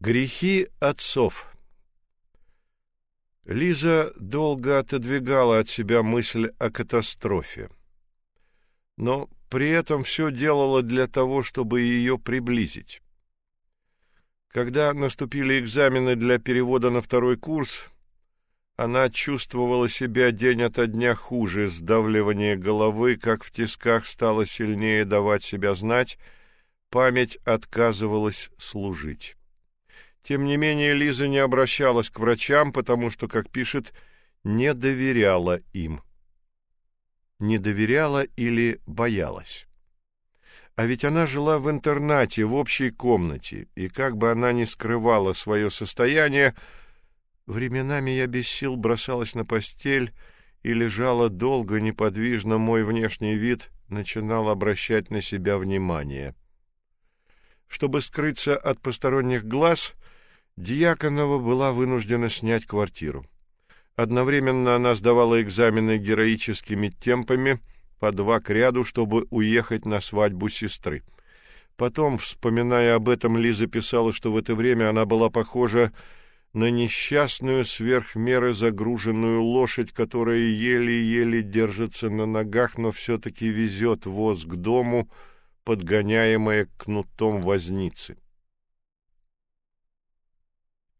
Грехи отцов. Лиза долго отодвигала от себя мысль о катастрофе. Но при этом все делала для того, чтобы ее приблизить. Когда наступили экзамены для перевода на второй курс, она чувствовала себя день ото дня хуже, сдавливание головы, как в тисках, стало сильнее давать себя знать, память отказывалась служить. Тем не менее, Лиза не обращалась к врачам, потому что, как пишет, не доверяла им. Не доверяла или боялась. А ведь она жила в интернате, в общей комнате, и как бы она ни скрывала свое состояние, временами я без сил бросалась на постель и лежала долго неподвижно, мой внешний вид начинал обращать на себя внимание. Чтобы скрыться от посторонних глаз, Дьяконова была вынуждена снять квартиру. Одновременно она сдавала экзамены героическими темпами по два к ряду, чтобы уехать на свадьбу сестры. Потом, вспоминая об этом, Лиза писала, что в это время она была похожа на несчастную сверхмеры загруженную лошадь, которая еле-еле держится на ногах, но все таки везет воз к дому, подгоняемая кнутом возницы.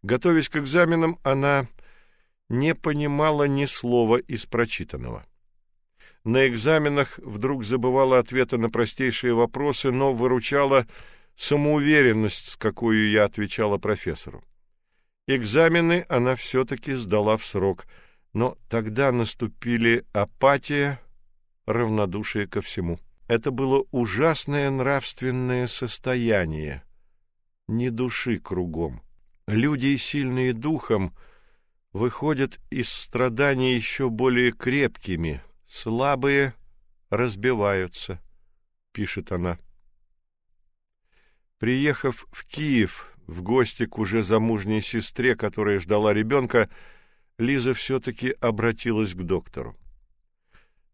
Готовясь к экзаменам, она не понимала ни слова из прочитанного. На экзаменах вдруг забывала ответы на простейшие вопросы, но выручала самоуверенность, с какой я отвечала профессору. Экзамены она все таки сдала в срок, но тогда наступили апатия, равнодушие ко всему. Это было ужасное нравственное состояние, ни души кругом. Люди, сильные духом, выходят из страданий еще более крепкими, слабые разбиваются, пишет она. Приехав в Киев в гости к уже замужней сестре, которая ждала ребенка, Лиза все таки обратилась к доктору.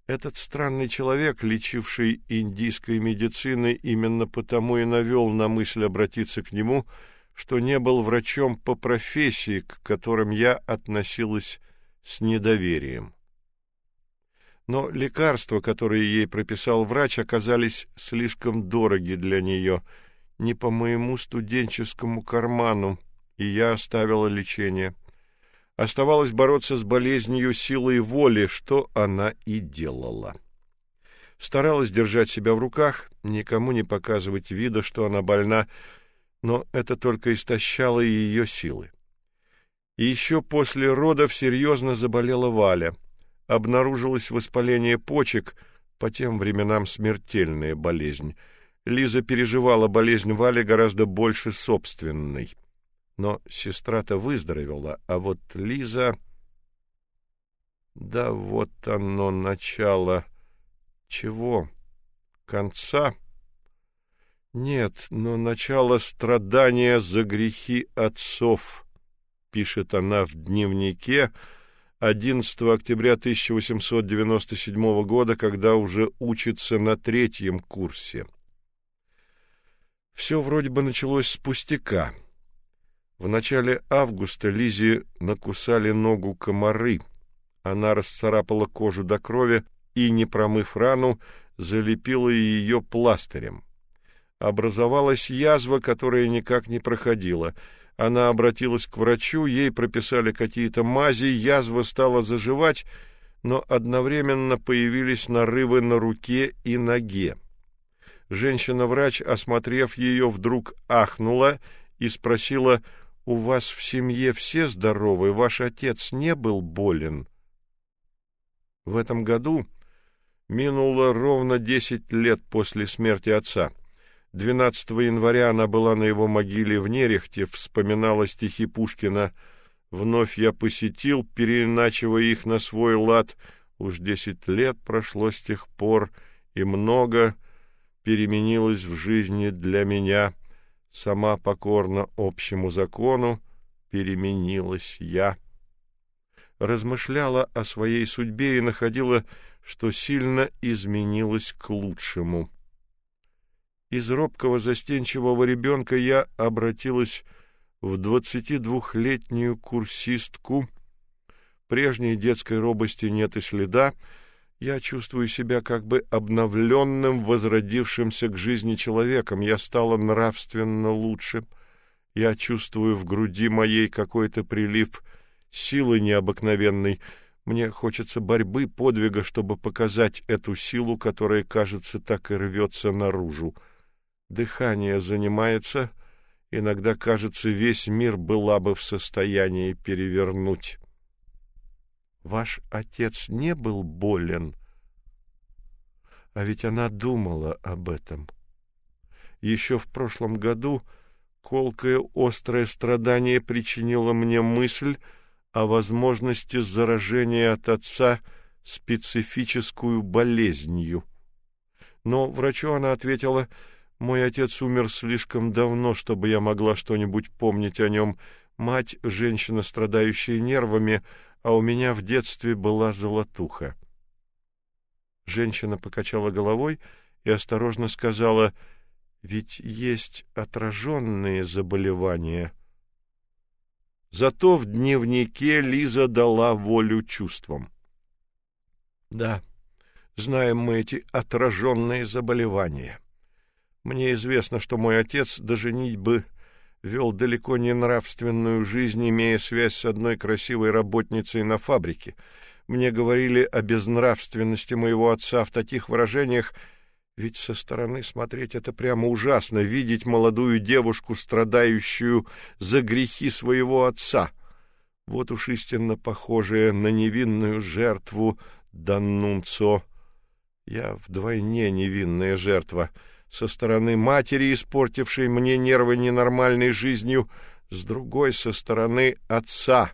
Этот странный человек, лечивший индийской медициной, именно потому и навел на мысль обратиться к нему, что не был врачом по профессии, к которым я относилась с недоверием. Но лекарства, которые ей прописал врач, оказались слишком дороги для нее, не по моему студенческому карману, и я оставила лечение. Оставалось бороться с болезнью силой воли, что она и делала. Старалась держать себя в руках, никому не показывать вида, что она больна, но это только истощало ее силы. И еще после родов серьезно заболела Валя. Обнаружилось воспаление почек, по тем временам смертельная болезнь. Лиза переживала болезнь Вали гораздо больше собственной. Но сестра-то выздоровела, а вот Лиза Да вот оно начало чего? Конца нет, но начало страдания за грехи отцов, пишет она в дневнике 11 октября 1897 года, когда уже учится на третьем курсе. Все вроде бы началось с пустяка. В начале августа Лизе накусали ногу комары. Она расцарапала кожу до крови и, не промыв рану, залепила ее пластырем образовалась язва, которая никак не проходила. Она обратилась к врачу, ей прописали какие-то мази, язва стала заживать, но одновременно появились нарывы на руке и ноге. Женщина-врач, осмотрев ее, вдруг ахнула и спросила: "У вас в семье все здоровы? Ваш отец не был болен?" В этом году минуло ровно десять лет после смерти отца. 12 января она была на его могиле в Нерехте, вспоминала стихи Пушкина «Вновь я посетил, переиначивая их на свой лад. Уж десять лет прошло с тех пор, и много переменилось в жизни для меня. Сама покорно общему закону переменилась я». Размышляла о своей судьбе и находила, что сильно изменилась к лучшему. Из робкого застенчивого ребенка я обратилась в двадцатидвухлетнюю курсистку. Прежней детской робости нет и следа. Я чувствую себя как бы обновленным, возродившимся к жизни человеком. Я стала нравственно лучше. Я чувствую в груди моей какой-то прилив силы необыкновенной. Мне хочется борьбы, подвига, чтобы показать эту силу, которая, кажется, так и рвется наружу. Дыхание занимается, иногда, кажется, весь мир была бы в состоянии перевернуть. Ваш отец не был болен, а ведь она думала об этом. Еще в прошлом году колкое острое страдание причинило мне мысль о возможности заражения от отца специфическую болезнью. Но врачу она ответила: "Мой отец умер слишком давно, чтобы я могла что-нибудь помнить о нем. Мать женщина, страдающая нервами, а у меня в детстве была золотуха". Женщина покачала головой и осторожно сказала: "Ведь есть отраженные заболевания". Зато в дневнике Лиза дала волю чувствам. Да, знаем мы эти отраженные заболевания. Мне известно, что мой отец до женитьбы вел далеко не нравственную жизнь, имея связь с одной красивой работницей на фабрике. Мне говорили о безнравственности моего отца в таких выражениях, ведь со стороны смотреть это прямо ужасно, видеть молодую девушку, страдающую за грехи своего отца. Вот уж истинно похожая на невинную жертву Даннунцо. Я вдвойне невинная жертва. Со стороны матери, испортившей мне нервы ненормальной жизнью, с другой со стороны отца,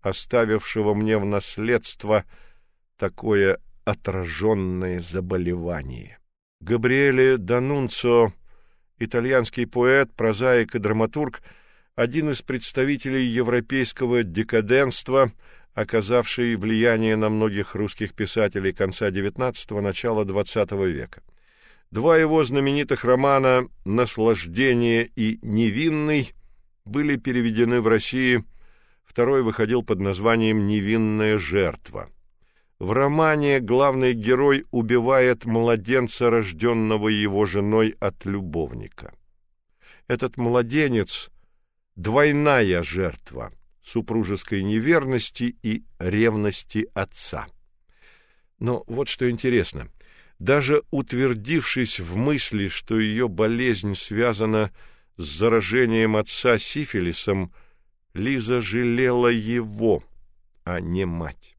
оставившего мне в наследство такое отраженное заболевание. Габриэле Данунцо, итальянский поэт, прозаик и драматург, один из представителей европейского декаденства, оказавший влияние на многих русских писателей конца XIX начала XX века. Два его знаменитых романа Наслаждение и Невинный были переведены в России. Второй выходил под названием Невинная жертва. В романе главный герой убивает младенца, рожденного его женой от любовника. Этот младенец двойная жертва супружеской неверности и ревности отца. Но вот что интересно, даже утвердившись в мысли, что ее болезнь связана с заражением отца сифилисом, Лиза жалела его, а не мать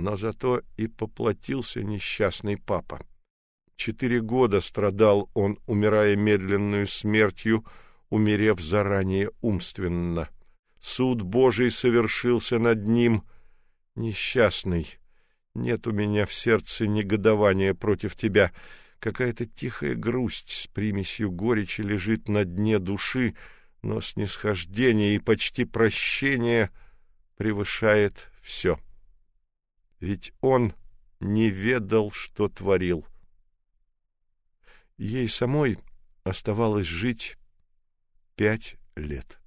но зато и поплатился несчастный папа. Четыре года страдал он, умирая медленную смертью, умерев заранее умственно. Суд Божий совершился над ним. Несчастный, нет у меня в сердце негодования против тебя. Какая-то тихая грусть с примесью горечи лежит на дне души, но снисхождение и почти прощение превышает все ведь он не ведал, что творил. Ей самой оставалось жить пять лет.